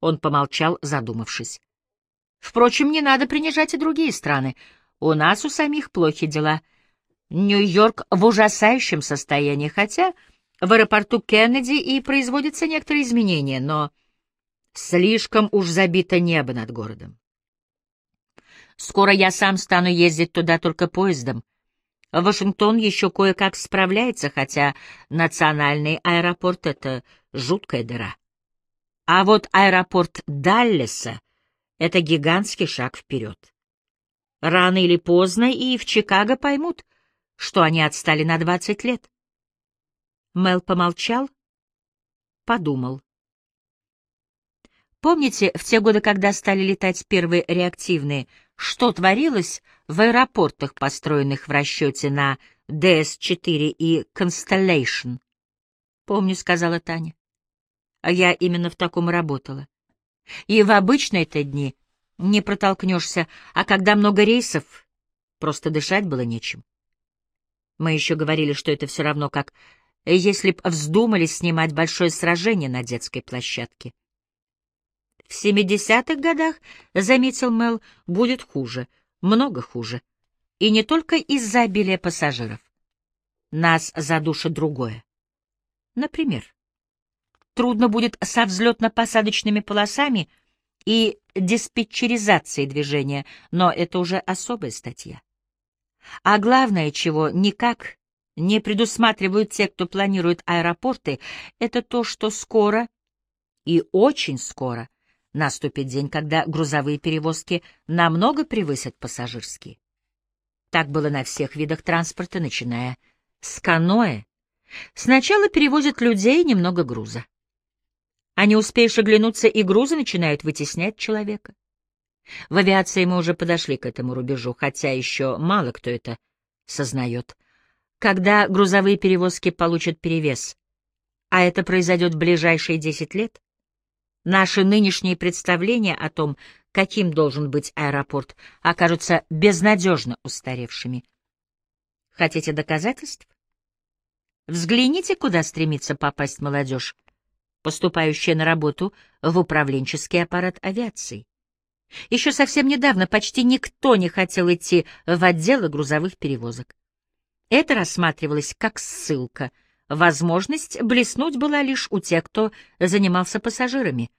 Он помолчал, задумавшись. Впрочем, не надо принижать и другие страны. У нас у самих плохи дела. Нью-Йорк в ужасающем состоянии, хотя в аэропорту Кеннеди и производятся некоторые изменения, но слишком уж забито небо над городом. Скоро я сам стану ездить туда только поездом. Вашингтон еще кое-как справляется, хотя национальный аэропорт — это жуткая дыра. А вот аэропорт Даллеса — это гигантский шаг вперед. Рано или поздно и в Чикаго поймут, что они отстали на двадцать лет. Мел помолчал, подумал. Помните, в те годы, когда стали летать первые реактивные, что творилось в аэропортах, построенных в расчете на DS-4 и Constellation? Помню, сказала Таня. А я именно в таком работала. И в обычные-то дни не протолкнешься, а когда много рейсов, просто дышать было нечем. Мы еще говорили, что это все равно как если б вздумали снимать большое сражение на детской площадке. В семидесятых годах, — заметил Мел, — будет хуже, много хуже. И не только из-за обилия пассажиров. Нас задушит другое. Например, трудно будет со взлетно-посадочными полосами и диспетчеризацией движения, но это уже особая статья. А главное, чего никак не предусматривают те, кто планирует аэропорты, это то, что скоро и очень скоро наступит день, когда грузовые перевозки намного превысят пассажирские. Так было на всех видах транспорта, начиная с каноэ. Сначала перевозят людей немного груза. А не успеешь оглянуться, и грузы начинают вытеснять человека. В авиации мы уже подошли к этому рубежу, хотя еще мало кто это сознает. Когда грузовые перевозки получат перевес, а это произойдет в ближайшие 10 лет, наши нынешние представления о том, каким должен быть аэропорт, окажутся безнадежно устаревшими. Хотите доказательств? Взгляните, куда стремится попасть молодежь, поступающая на работу в управленческий аппарат авиации. Еще совсем недавно почти никто не хотел идти в отделы грузовых перевозок. Это рассматривалось как ссылка. Возможность блеснуть была лишь у тех, кто занимался пассажирами.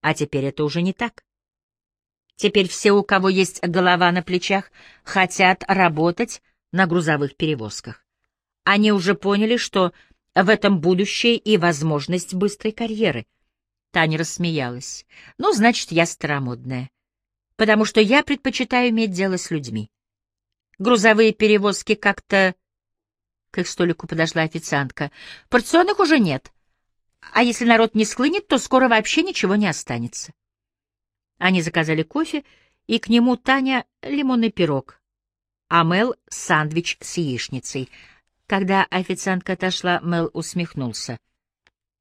А теперь это уже не так. Теперь все, у кого есть голова на плечах, хотят работать на грузовых перевозках. Они уже поняли, что в этом будущее и возможность быстрой карьеры. Таня рассмеялась. «Ну, значит, я старомодная потому что я предпочитаю иметь дело с людьми. Грузовые перевозки как-то... К их столику подошла официантка. Порционных уже нет. А если народ не склынет, то скоро вообще ничего не останется. Они заказали кофе, и к нему Таня лимонный пирог, а Мел — сандвич с яичницей. Когда официантка отошла, Мел усмехнулся.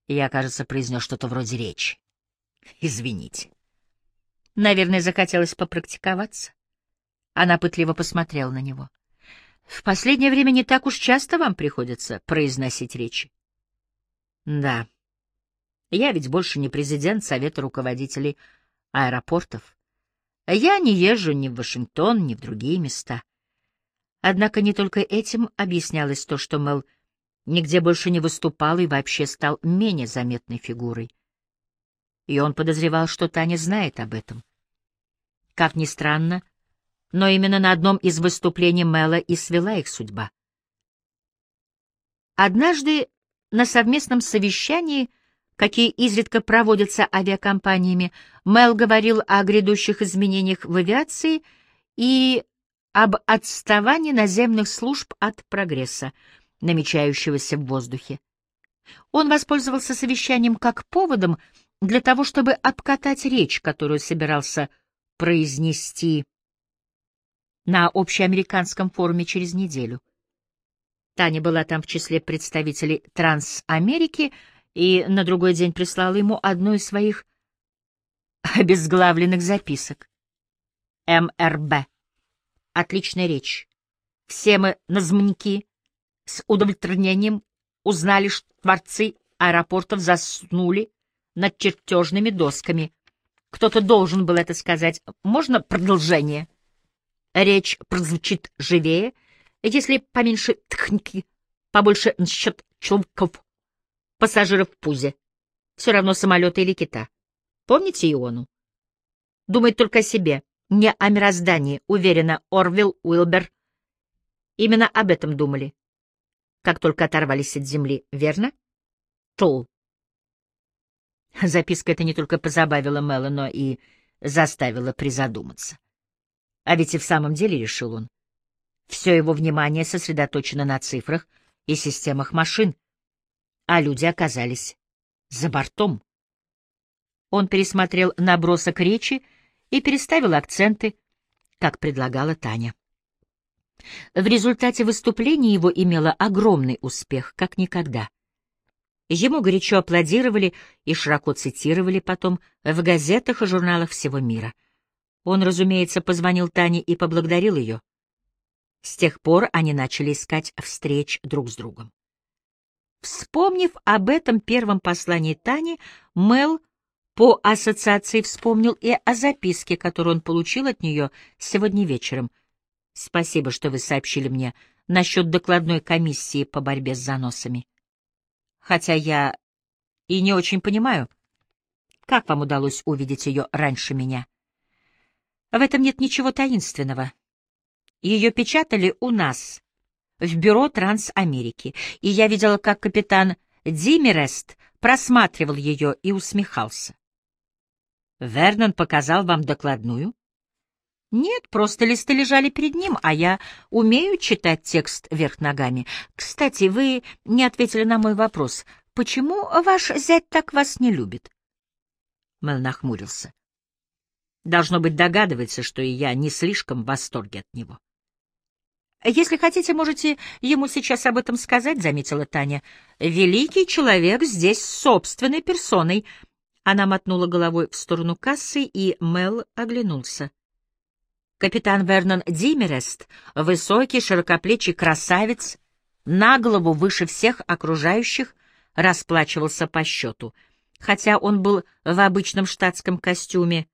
Я, кажется, произнес что-то вроде речи. Извините. Наверное, захотелось попрактиковаться. Она пытливо посмотрела на него. В последнее время не так уж часто вам приходится произносить речи. Да. Я ведь больше не президент Совета руководителей аэропортов. Я не езжу ни в Вашингтон, ни в другие места. Однако не только этим объяснялось то, что Мел нигде больше не выступал и вообще стал менее заметной фигурой. И он подозревал, что Таня знает об этом. Как ни странно, но именно на одном из выступлений Мэла и свела их судьба. Однажды на совместном совещании, какие изредка проводятся авиакомпаниями, Мэл говорил о грядущих изменениях в авиации и об отставании наземных служб от прогресса, намечающегося в воздухе. Он воспользовался совещанием как поводом для того, чтобы обкатать речь, которую собирался произнести на общеамериканском форуме через неделю. Таня была там в числе представителей Трансамерики и на другой день прислала ему одну из своих обезглавленных записок. МРБ. Отличная речь. Все мы назмники с удовлетворением узнали, что творцы аэропортов заснули над чертежными досками — Кто-то должен был это сказать. Можно продолжение? Речь прозвучит живее, если поменьше тхники, побольше насчет чулков, пассажиров в пузе. Все равно самолета или кита. Помните Иону? Думает только о себе, не о мироздании, уверена, Орвилл, Уилбер. Именно об этом думали, как только оторвались от земли, верно? Тул. Записка эта не только позабавила Мэла, но и заставила призадуматься. А ведь и в самом деле, решил он, все его внимание сосредоточено на цифрах и системах машин, а люди оказались за бортом. Он пересмотрел набросок речи и переставил акценты, как предлагала Таня. В результате выступления его имело огромный успех, как никогда. Ему горячо аплодировали и широко цитировали потом в газетах и журналах всего мира. Он, разумеется, позвонил Тане и поблагодарил ее. С тех пор они начали искать встреч друг с другом. Вспомнив об этом первом послании Тани, Мел по ассоциации вспомнил и о записке, которую он получил от нее сегодня вечером. «Спасибо, что вы сообщили мне насчет докладной комиссии по борьбе с заносами хотя я и не очень понимаю, как вам удалось увидеть ее раньше меня. В этом нет ничего таинственного. Ее печатали у нас, в бюро Трансамерики, и я видела, как капитан Димерест просматривал ее и усмехался. Вернон показал вам докладную? Нет, просто листы лежали перед ним, а я умею читать текст вверх ногами. Кстати, вы не ответили на мой вопрос. Почему ваш зять так вас не любит? Мэл нахмурился. Должно быть, догадывается, что и я не слишком в восторге от него. «Если хотите, можете ему сейчас об этом сказать», — заметила Таня. «Великий человек здесь собственной персоной». Она мотнула головой в сторону кассы, и Мел оглянулся. Капитан Вернон Димерест, высокий, широкоплечий красавец, на голову выше всех окружающих, расплачивался по счету. Хотя он был в обычном штатском костюме,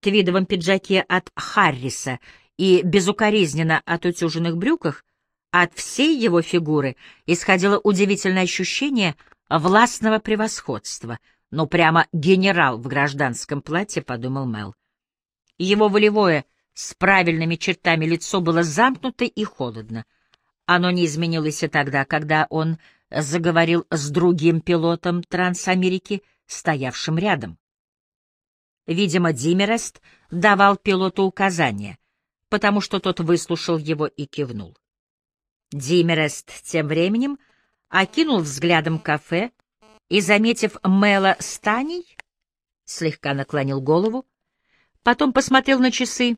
твидовом пиджаке от Харриса и безукоризненно отутюженных брюках, от всей его фигуры исходило удивительное ощущение властного превосходства. «Ну, прямо генерал в гражданском платье», — подумал Мел. Его волевое — с правильными чертами лицо было замкнуто и холодно. Оно не изменилось и тогда, когда он заговорил с другим пилотом Трансамерики, стоявшим рядом. Видимо, Димерест давал пилоту указания, потому что тот выслушал его и кивнул. Димерест тем временем окинул взглядом кафе и, заметив Мэла Станей, слегка наклонил голову, потом посмотрел на часы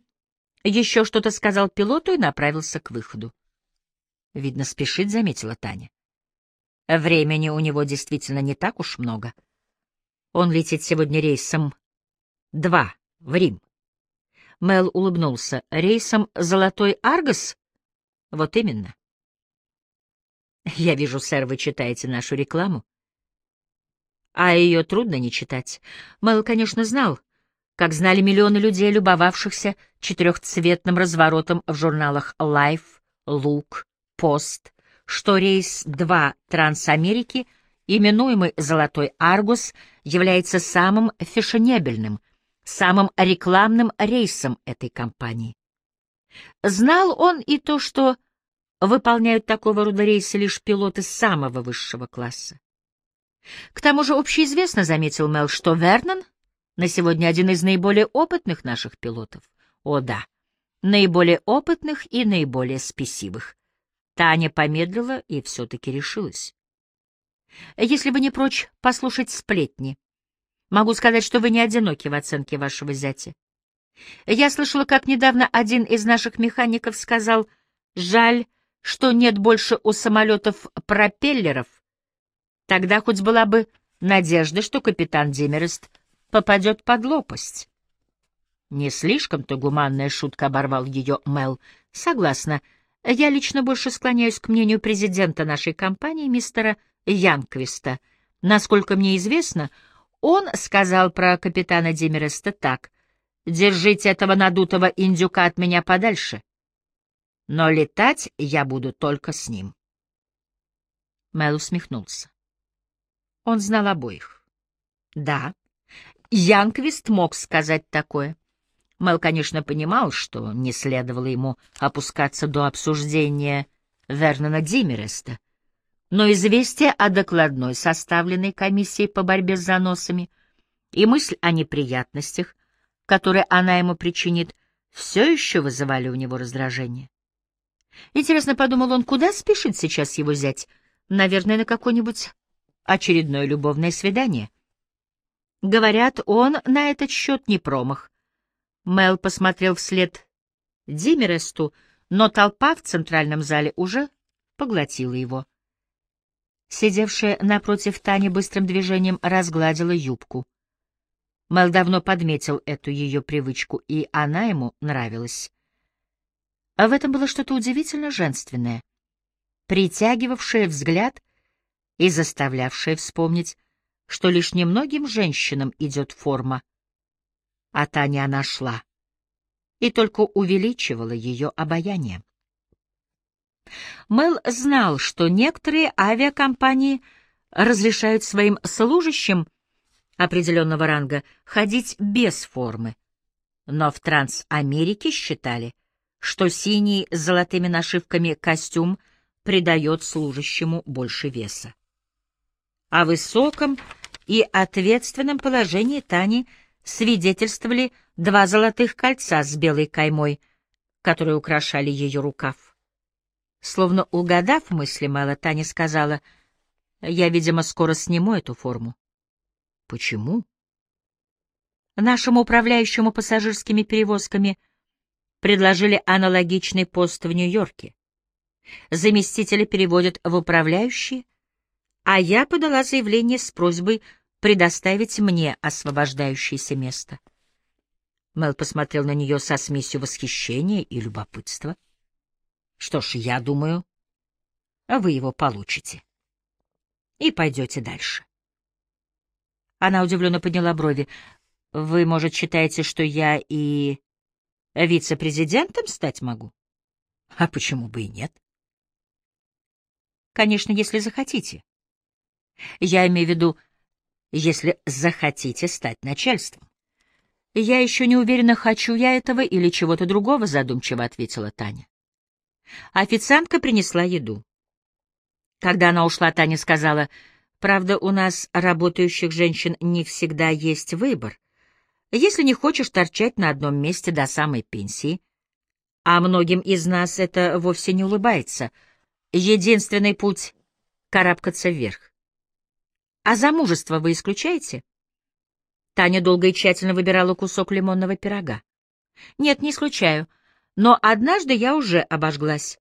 еще что-то сказал пилоту и направился к выходу. Видно, спешит, заметила Таня. Времени у него действительно не так уж много. Он летит сегодня рейсом два в Рим. Мел улыбнулся. Рейсом «Золотой Аргос»? Вот именно. Я вижу, сэр, вы читаете нашу рекламу. А ее трудно не читать. Мел, конечно, знал, как знали миллионы людей, любовавшихся четырехцветным разворотом в журналах Life, Look, Post, что рейс 2 Трансамерики, именуемый «Золотой Аргус», является самым фешенебельным, самым рекламным рейсом этой компании. Знал он и то, что выполняют такого рода рейсы лишь пилоты самого высшего класса. К тому же общеизвестно, заметил Мел, что Вернон на сегодня один из наиболее опытных наших пилотов. О да, наиболее опытных и наиболее спесивых. Таня помедлила и все-таки решилась. Если вы не прочь послушать сплетни, могу сказать, что вы не одиноки в оценке вашего зятя. Я слышала, как недавно один из наших механиков сказал, жаль, что нет больше у самолетов пропеллеров. Тогда хоть была бы надежда, что капитан Демерест попадет под лопасть. Не слишком-то гуманная шутка оборвал ее Мел. Согласна. Я лично больше склоняюсь к мнению президента нашей компании, мистера Янквиста. Насколько мне известно, Он сказал про капитана Демереста так. «Держите этого надутого индюка от меня подальше. Но летать я буду только с ним». Мэл усмехнулся. Он знал обоих. Да, Янквист мог сказать такое. Мэл, конечно, понимал, что не следовало ему опускаться до обсуждения Вернона Димереста, но известие о докладной, составленной комиссией по борьбе с заносами, и мысль о неприятностях, которые она ему причинит, все еще вызывали у него раздражение. Интересно, подумал он, куда спешит сейчас его зять? Наверное, на какое-нибудь очередное любовное свидание. Говорят, он на этот счет не промах. Мел посмотрел вслед Димересту, но толпа в центральном зале уже поглотила его. Сидевшая напротив Тани быстрым движением разгладила юбку. Мел давно подметил эту ее привычку, и она ему нравилась. А в этом было что-то удивительно женственное, притягивавшее взгляд и заставлявшее вспомнить, что лишь немногим женщинам идет форма, а Таня она шла, и только увеличивала ее обаяние. Мэл знал, что некоторые авиакомпании разрешают своим служащим определенного ранга ходить без формы, но в Трансамерике считали, что синий с золотыми нашивками костюм придает служащему больше веса. О высоком и ответственном положении Тани – свидетельствовали два золотых кольца с белой каймой, которые украшали ее рукав. Словно угадав мысли Мэла, Таня сказала, «Я, видимо, скоро сниму эту форму». «Почему?» Нашему управляющему пассажирскими перевозками предложили аналогичный пост в Нью-Йорке. Заместители переводят в управляющие, а я подала заявление с просьбой предоставить мне освобождающееся место. Мел посмотрел на нее со смесью восхищения и любопытства. Что ж, я думаю, вы его получите. И пойдете дальше. Она удивленно подняла брови. Вы, может, считаете, что я и вице-президентом стать могу? А почему бы и нет? Конечно, если захотите. Я имею в виду, если захотите стать начальством. «Я еще не уверена, хочу я этого или чего-то другого», — задумчиво ответила Таня. Официантка принесла еду. Когда она ушла, Таня сказала, «Правда, у нас, работающих женщин, не всегда есть выбор. Если не хочешь торчать на одном месте до самой пенсии, а многим из нас это вовсе не улыбается, единственный путь — карабкаться вверх. А замужество вы исключаете? Таня долго и тщательно выбирала кусок лимонного пирога. Нет, не исключаю. Но однажды я уже обожглась.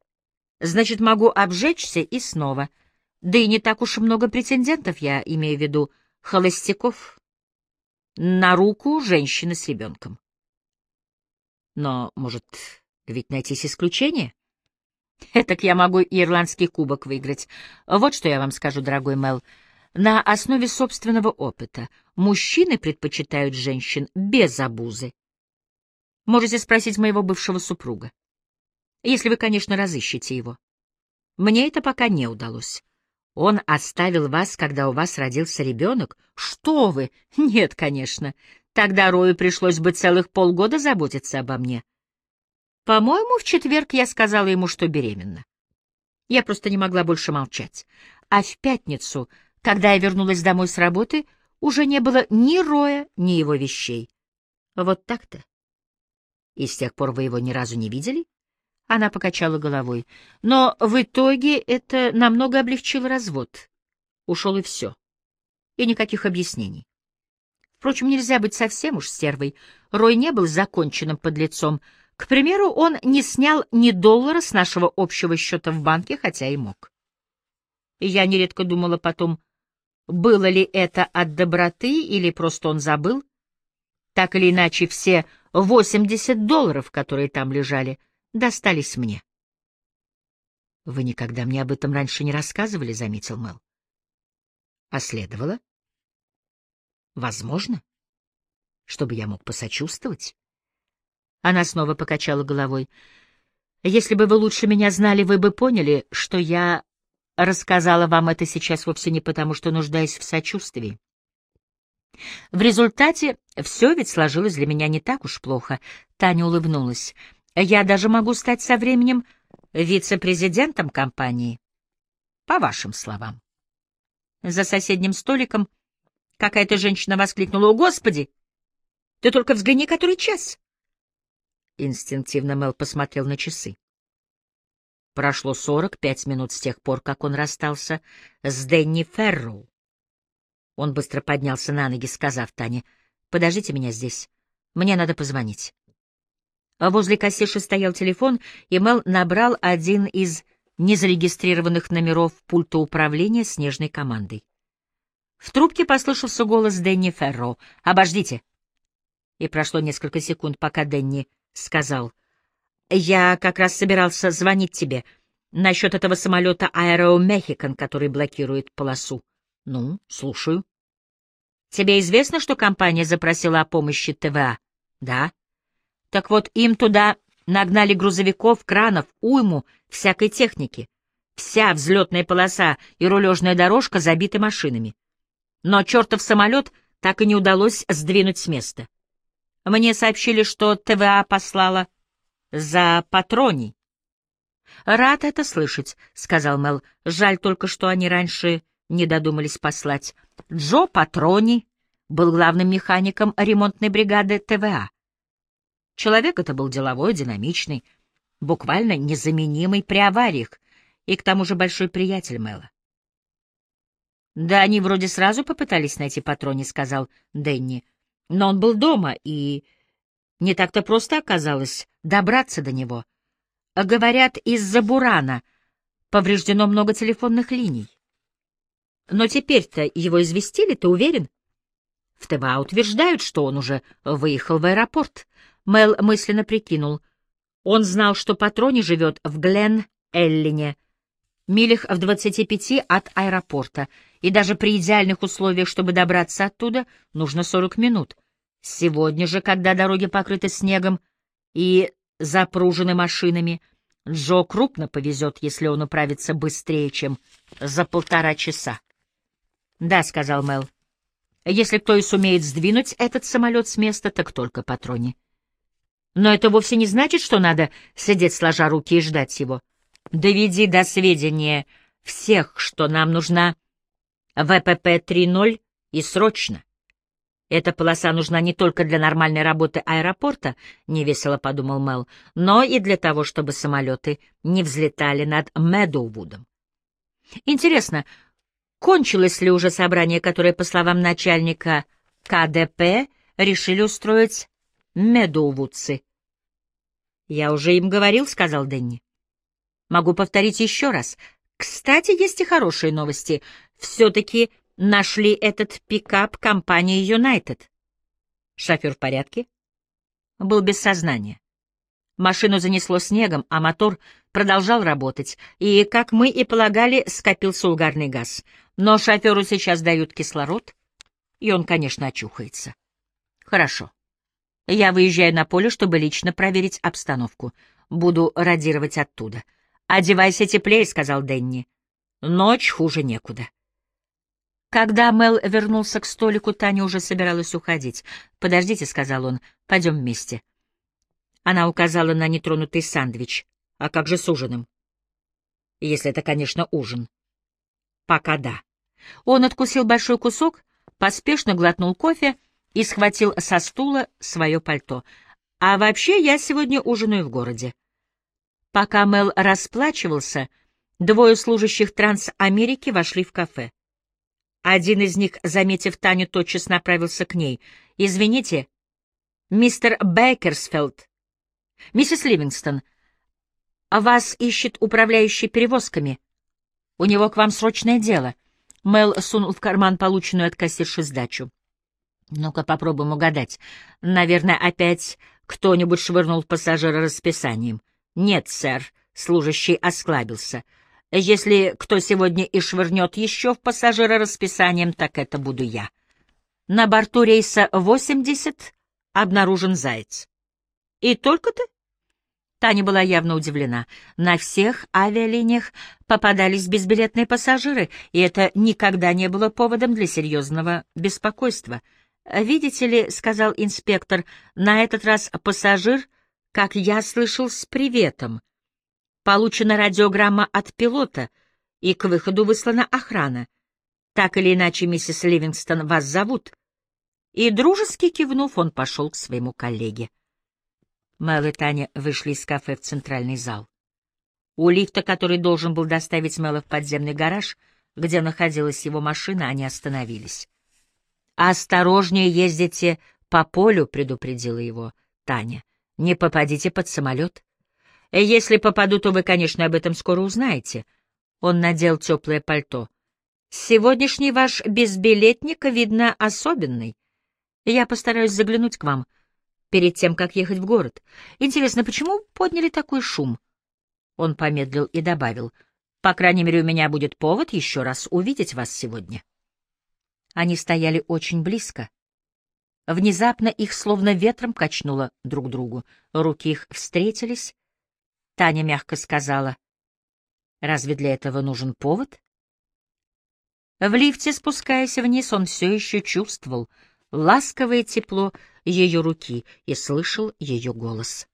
Значит, могу обжечься и снова. Да и не так уж и много претендентов, я имею в виду холостяков. На руку женщины с ребенком. Но, может, ведь найтись исключение? Этак я могу ирландский кубок выиграть. Вот что я вам скажу, дорогой Мел. На основе собственного опыта мужчины предпочитают женщин без обузы. Можете спросить моего бывшего супруга. Если вы, конечно, разыщете его. Мне это пока не удалось. Он оставил вас, когда у вас родился ребенок? Что вы? Нет, конечно. Тогда Рою пришлось бы целых полгода заботиться обо мне. По-моему, в четверг я сказала ему, что беременна. Я просто не могла больше молчать. А в пятницу когда я вернулась домой с работы, уже не было ни Роя, ни его вещей. Вот так-то. И с тех пор вы его ни разу не видели? Она покачала головой. Но в итоге это намного облегчило развод. Ушел и все. И никаких объяснений. Впрочем, нельзя быть совсем уж стервой. Рой не был законченным подлецом. К примеру, он не снял ни доллара с нашего общего счета в банке, хотя и мог. Я нередко думала потом, было ли это от доброты или просто он забыл? Так или иначе, все 80 долларов, которые там лежали, достались мне. — Вы никогда мне об этом раньше не рассказывали, — заметил Мэл. — А следовало? Возможно. Чтобы я мог посочувствовать. Она снова покачала головой. Если бы вы лучше меня знали, вы бы поняли, что я рассказала вам это сейчас вовсе не потому, что нуждаюсь в сочувствии. В результате все ведь сложилось для меня не так уж плохо. Таня улыбнулась. Я даже могу стать со временем вице-президентом компании. По вашим словам. За соседним столиком какая-то женщина воскликнула. «О, Господи! Ты только взгляни, который час!» Инстинктивно Мел посмотрел на часы. Прошло сорок пять минут с тех пор, как он расстался с Дэнни Ферроу. Он быстро поднялся на ноги, сказав Тане, «Подождите меня здесь. Мне надо позвонить». А возле кассирши стоял телефон, и Мел набрал один из незарегистрированных номеров пульта управления снежной командой. В трубке послышался голос Дэнни Ферро. «Обождите!» И прошло несколько секунд, пока Дэнни сказал. «Я как раз собирался звонить тебе насчет этого самолета Аэро Мехикан, который блокирует полосу. Ну, слушаю. Тебе известно, что компания запросила о помощи ТВА? Да. Так вот, им туда нагнали грузовиков, кранов, уйму всякой техники. Вся взлетная полоса и рулежная дорожка забиты машинами. Но чертов самолет так и не удалось сдвинуть с места. Мне сообщили, что ТВА послала за патроней. «Рад это слышать», — сказал Мел. «Жаль только, что они раньше не додумались послать. Джо Патрони был главным механиком ремонтной бригады ТВА. Человек это был деловой, динамичный, буквально незаменимый при авариях, и к тому же большой приятель Мэла. «Да они вроде сразу попытались найти Патрони», — сказал Дэнни. «Но он был дома, и не так-то просто оказалось добраться до него. Говорят, из-за бурана повреждено много телефонных линий. Но теперь-то его известили, ты уверен?» В ТВА утверждают, что он уже выехал в аэропорт. Мел мысленно прикинул. Он знал, что Патрони живет в Глен-Эллине, милях в двадцати пяти от аэропорта, и даже при идеальных условиях, чтобы добраться оттуда, нужно сорок минут. Сегодня же, когда дороги покрыты снегом и запружены машинами, Джо крупно повезет, если он управится быстрее, чем за полтора часа. — Да, — сказал Мел. — Если кто и сумеет сдвинуть этот самолет с места, так только Патрони. Но это вовсе не значит, что надо сидеть сложа руки и ждать его. Доведи до сведения всех, что нам нужна ВПП 3.0 и срочно. Эта полоса нужна не только для нормальной работы аэропорта, — невесело подумал Мел, — но и для того, чтобы самолеты не взлетали над Медоувудом. Интересно, кончилось ли уже собрание, которое, по словам начальника КДП, решили устроить Медоувудцы. «Я уже им говорил», — сказал Дэнни. «Могу повторить еще раз. Кстати, есть и хорошие новости. Все-таки нашли этот пикап компании Юнайтед. Шофер в порядке?» Был без сознания. Машину занесло снегом, а мотор продолжал работать, и, как мы и полагали, скопился угарный газ. Но шоферу сейчас дают кислород, и он, конечно, очухается. Хорошо. Я выезжаю на поле, чтобы лично проверить обстановку. Буду радировать оттуда. «Одевайся теплее», — сказал Денни. «Ночь хуже некуда». Когда Мел вернулся к столику, Таня уже собиралась уходить. «Подождите», — сказал он, — «пойдем вместе». Она указала на нетронутый сандвич. «А как же с ужином?» «Если это, конечно, ужин». «Пока да». Он откусил большой кусок, поспешно глотнул кофе — и схватил со стула свое пальто. «А вообще я сегодня ужинаю в городе». Пока Мел расплачивался, двое служащих Трансамерики вошли в кафе. Один из них, заметив Таню, тотчас направился к ней. «Извините, мистер Бейкерсфелд. Миссис Ливингстон, вас ищет управляющий перевозками. У него к вам срочное дело». Мел сунул в карман полученную от кассирши сдачу. Ну-ка попробуем угадать. Наверное, опять кто-нибудь швырнул пассажира расписанием. Нет, сэр, служащий осклабился. Если кто сегодня и швырнет еще в пассажира расписанием, так это буду я. На борту рейса 80 обнаружен заяц. И только ты? Таня была явно удивлена. На всех авиалиниях попадались безбилетные пассажиры, и это никогда не было поводом для серьезного беспокойства. «Видите ли, — сказал инспектор, — на этот раз пассажир, как я слышал, с приветом. Получена радиограмма от пилота, и к выходу выслана охрана. Так или иначе, миссис Ливингстон, вас зовут». И, дружески кивнув, он пошел к своему коллеге. Мэл и Таня вышли из кафе в центральный зал. У лифта, который должен был доставить Мэла в подземный гараж, где находилась его машина, они остановились. «Осторожнее ездите по полю», — предупредила его Таня. «Не попадите под самолет. Если попаду, то вы, конечно, об этом скоро узнаете». Он надел теплое пальто. «Сегодняшний ваш безбилетник, видно, особенный. Я постараюсь заглянуть к вам» перед тем, как ехать в город. Интересно, почему подняли такой шум? Он помедлил и добавил, «По крайней мере, у меня будет повод еще раз увидеть вас сегодня». Они стояли очень близко. Внезапно их словно ветром качнуло друг другу. Руки их встретились. Таня мягко сказала, «Разве для этого нужен повод?» В лифте, спускаясь вниз, он все еще чувствовал — ласковое тепло ее руки и слышал ее голос.